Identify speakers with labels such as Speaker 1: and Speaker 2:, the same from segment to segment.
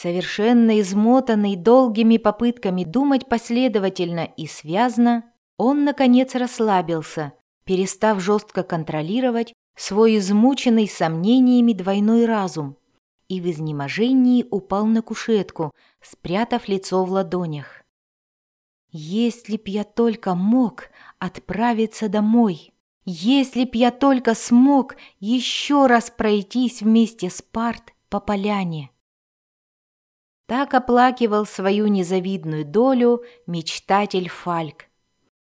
Speaker 1: Совершенно измотанный долгими попытками думать последовательно и связно, он, наконец, расслабился, перестав жестко контролировать свой измученный сомнениями двойной разум и в изнеможении упал на кушетку, спрятав лицо в ладонях. «Если б я только мог отправиться домой!» Если б я только смог еще раз пройтись вместе с Парт по поляне. Так оплакивал свою незавидную долю мечтатель Фальк.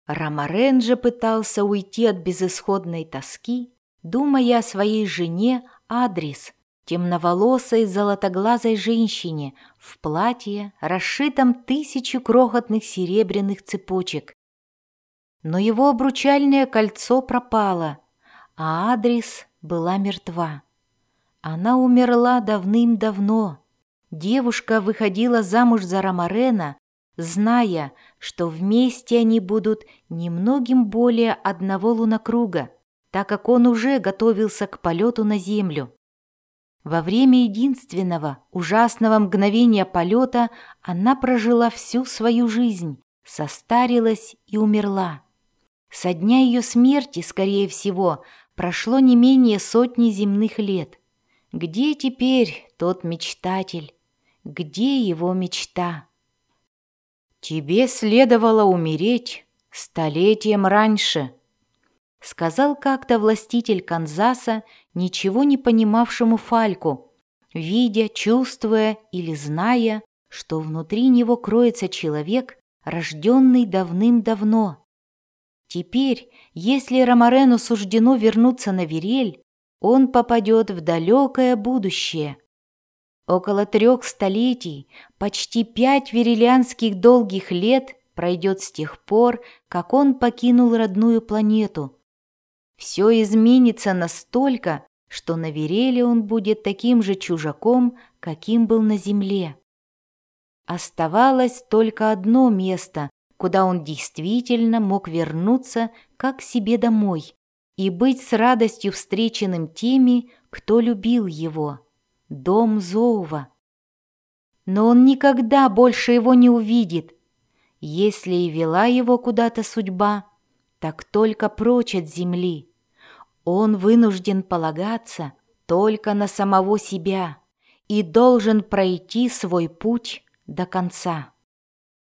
Speaker 1: Ромарен же пытался уйти от безысходной тоски, думая о своей жене Адрес, темноволосой золотоглазой женщине в платье, расшитом тысячу крохотных серебряных цепочек, но его обручальное кольцо пропало, а адрес была мертва. Она умерла давным-давно. Девушка выходила замуж за Ромарена, зная, что вместе они будут немногим более одного лунокруга, так как он уже готовился к полету на землю. Во время единственного ужасного мгновения полета она прожила всю свою жизнь, состарилась и умерла. Со дня ее смерти, скорее всего, прошло не менее сотни земных лет. Где теперь тот мечтатель? Где его мечта? «Тебе следовало умереть столетием раньше», — сказал как-то властитель Канзаса, ничего не понимавшему Фальку, видя, чувствуя или зная, что внутри него кроется человек, рожденный давным-давно, Теперь, если Ромарену суждено вернуться на Верель, он попадет в далекое будущее. Около трех столетий, почти пять верелианских долгих лет пройдет с тех пор, как он покинул родную планету. Все изменится настолько, что на Вереле он будет таким же чужаком, каким был на Земле. Оставалось только одно место, куда он действительно мог вернуться как себе домой и быть с радостью встреченным теми, кто любил его. Дом Зоува. Но он никогда больше его не увидит. Если и вела его куда-то судьба, так только прочь от земли. Он вынужден полагаться только на самого себя и должен пройти свой путь до конца.